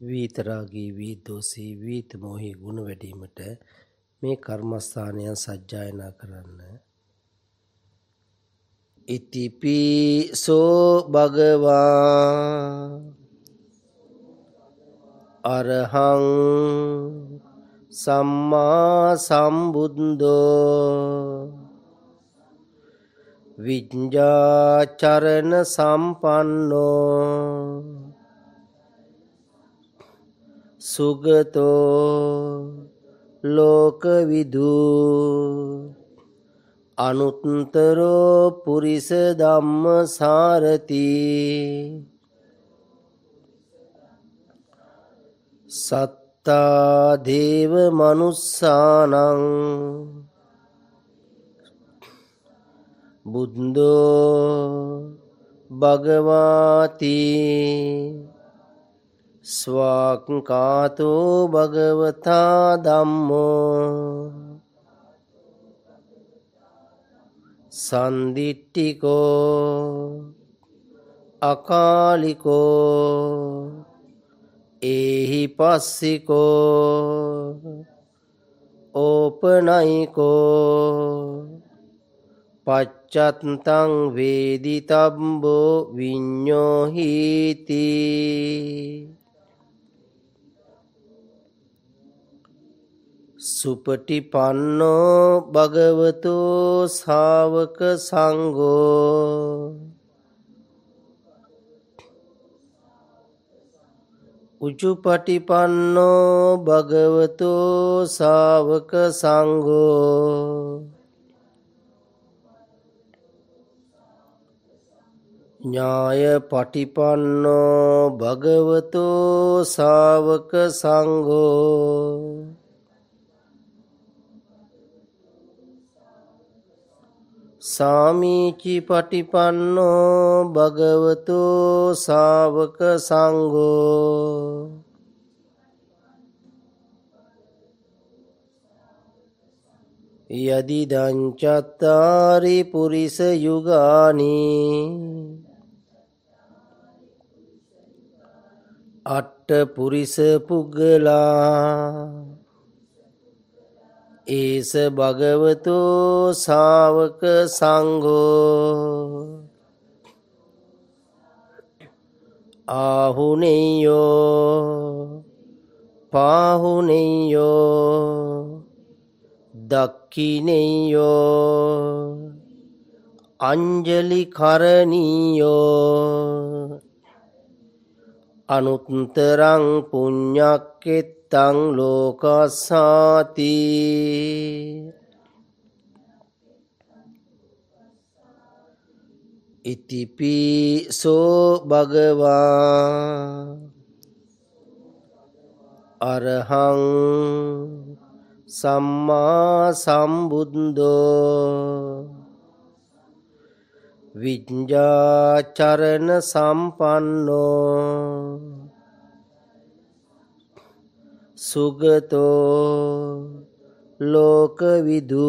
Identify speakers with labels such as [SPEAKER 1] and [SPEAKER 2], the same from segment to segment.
[SPEAKER 1] වීතරාගී වීදෝසී වීතමෝහි ගුණ වැඩීමට මේ කර්මස්ථානයන් සජ්ජායනා කරන්න. ඉතිපිසෝ භගවා අරහං සම්මා සම්බුද්දෝ විඤ්ඤාචරණ සම්පන්නෝ සුගතෝ ලෝකවිදු අනුත්තරෝ පුරිස ධම්ම සාරති සත්තා දේව මනුස්සානං බුද්ධෝ භගවාති ස්වාක්කාතෝ භගවතා ධම්මෝ සන්දිට්ටිකෝ අකාලිකෝ ඒහි පස්සිකෝ ඕපනයිකෝ පච්චත්තං වේදිතබ්බෝ විඤ්ඤෝහීති සුපටිපන්නෝ භගවතෝ ශාවක සංඝෝ. උචුපටිපන්නෝ භගවතෝ ශාවක සංඝෝ. ඥාය පටිපන්නෝ භගවතෝ සාවක සංඝෝ. සාමීචි පටිපන්නෝ භගවතෝ සාවක සංඝෝ. යදිදංචත්තාරි පුරිස යුගානී. අට්ට පුරිස පුග්ගලා. ඒස භගවතු සාවක සංඝෝ ආහුනෙයෝ පාහුනෙයෝ දක්කිනෙයෝ අංජලි කරණීයෝ අනුත්තරං පුඤ්ඤක්කෙත්තං ලෝකස්සාති। ඉතිපිසෝ භගවා। අරහං සම්මා සම්බුද්දෝ। විඤ්ඤාචරණ සම්පන්නෝ। සුගතෝ ලෝකවිදු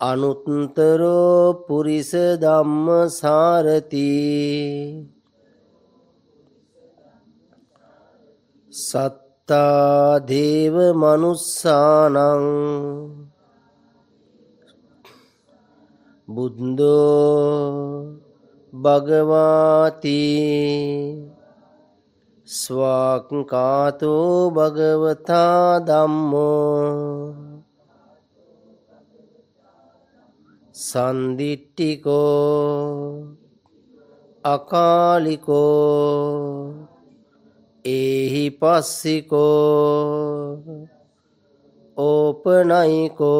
[SPEAKER 1] අනුත්තරෝ පුරිස ධම්ම සාරති සත්තා දේව මනුස්සානං බුද්ධෝ භගවාති ස්වාක්කාතෝ භගවතා ධම්මෝ සන්දිට්ටිකෝ අකාලිකෝ ඒහි පස්සිකෝ ඕපනයිකෝ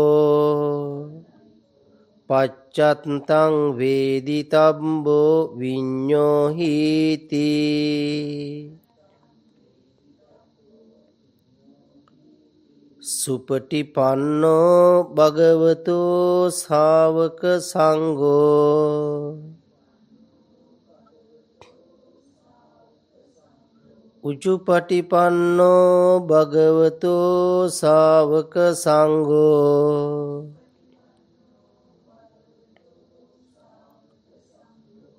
[SPEAKER 1] පච්චත්තං වේදිතබ්බෝ විඤ්ඤෝහීති සුපටිපන්නෝ භගවතෝ ශාවක සංඝෝ උචුපටිපන්නෝ භගවතෝ ශාවක සංඝෝ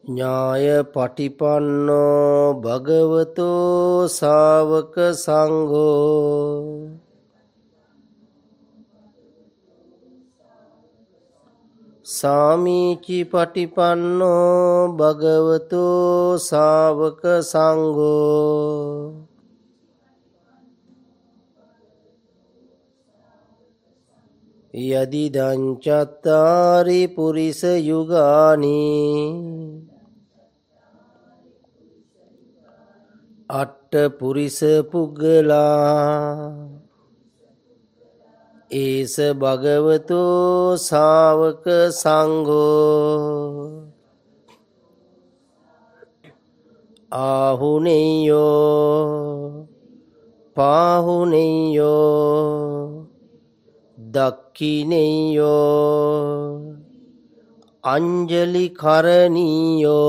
[SPEAKER 1] ඥාය පටිපන්නෝ භගවතෝ සාවක සංඝෝ සාමීචි පටිපන්නෝ භගවතෝ සාවක සංඝෝ. යදිදංචත්තාරි පුරිස යුගානී. අට්ට පුරිස පුග්ගලා. ඒස භගවතු සාවක සංඝෝ ආහුනෙයෝ පාහුනෙයෝ දක්කිනෙයෝ අංජලි කරණීයෝ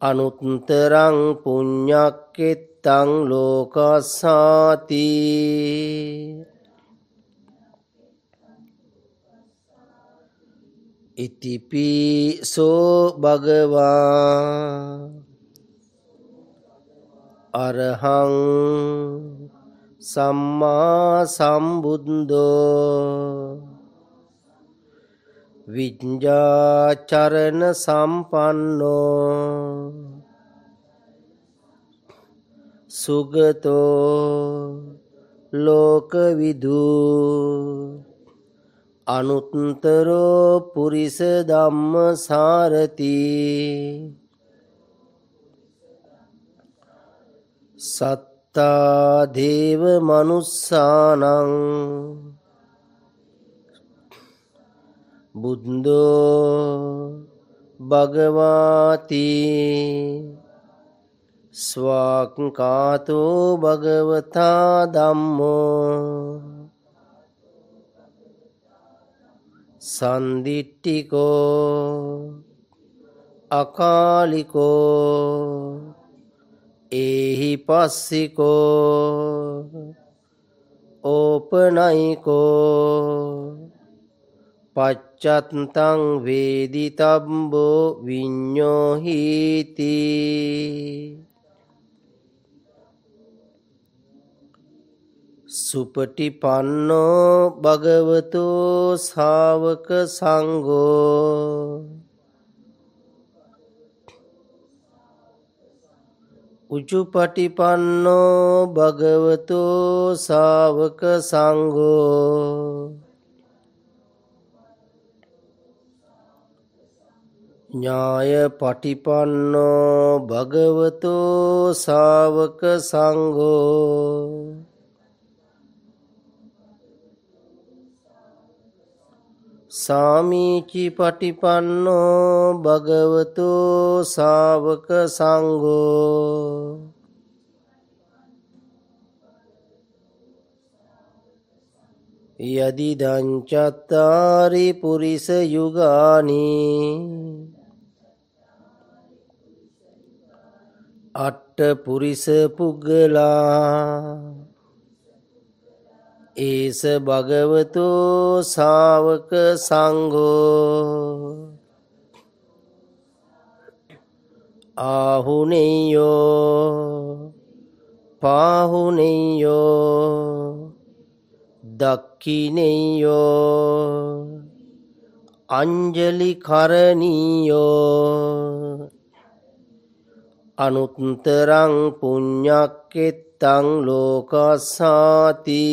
[SPEAKER 1] අනුත්තරං පුඤ්ඤක්කෙත්තං ලෝකස්සාති ඉතිපිසෝ භගවා। අරහං සම්මා සම්බුද්දෝ। විඤ්ඤාචරණ සම්පන්නෝ। සුගතෝ ලෝකවිදු අනුත්තරෝ පුරිස ධම්ම සාරති සත් සත්තා දේව මනුස්සානං බුද්ධෝ භගවාති ස්වාක්කාතෝ භගවතා ධම්මෝ සන්දිට්ටිකෝ අකාලිකෝ ඒහි පස්සිකෝ ඕපනයිකෝ පච්චත්තං වේදිතබ්බෝ විඤ්ඤෝහීති සුපටිපන්නෝ භගවතෝ ශාවක සංඝෝ. උචුපටිපන්නෝ භගවතු සාවක සංඝෝ. ඥාය පටිපන්නෝ භගවතු සාවක සංඝෝ. සාමීචි පටිපන්නෝ භගවතු සාවක සංඝෝ. යදිදංචත්තාරි පුරිස යුගානී. අට්ට පුරිස පුග්ගලා. ඒස භගවතු සාවක සංඝෝ ආහුනෙයෝ පාහුනෙයෝ දක්කිනෙයෝ අංජලි කරණීයෝ අනුත්තරං පුඤ්ඤක්කෙත් තං ලෝකස්සාති